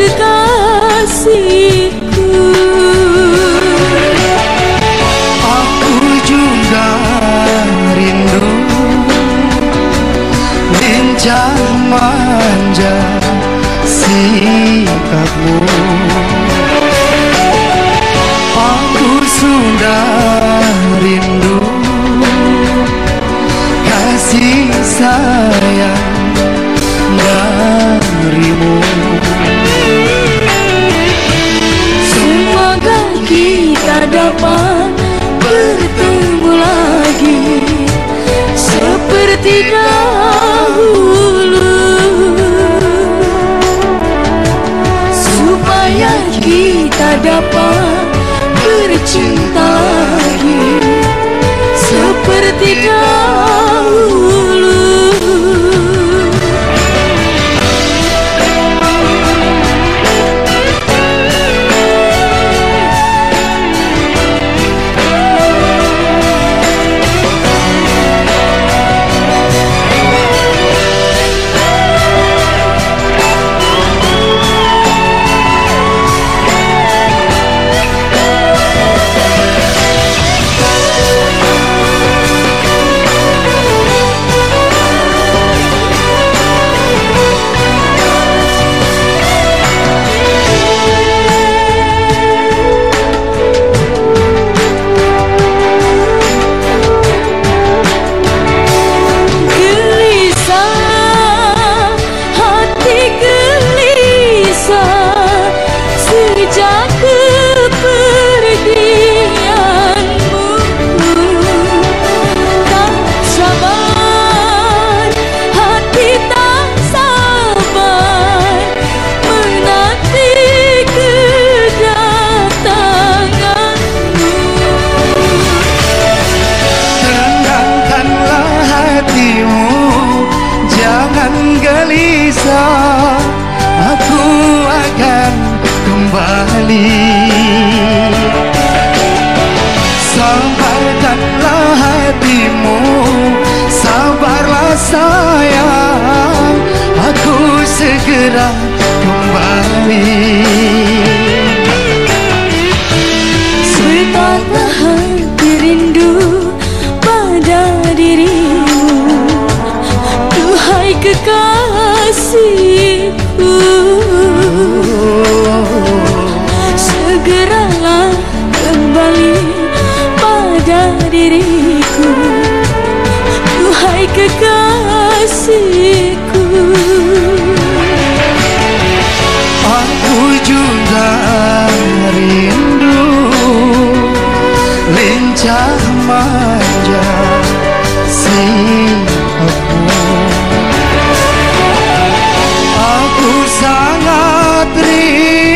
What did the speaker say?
kekasihku. Aku juga rindu Lincah manja sikapmu. Aku sudah rindu Kasih sayang. Kita dapat bercinta lagi seperti dahulu. Sabarkanlah hatimu. Sabarlah sayang. Aku segera kembali. Betapa hati rindu pada dirimu. Duhai kekasihku diriku. Duhai kekasihku. Aku juga rindu Lincah manja sikapmu Aku sangat rindu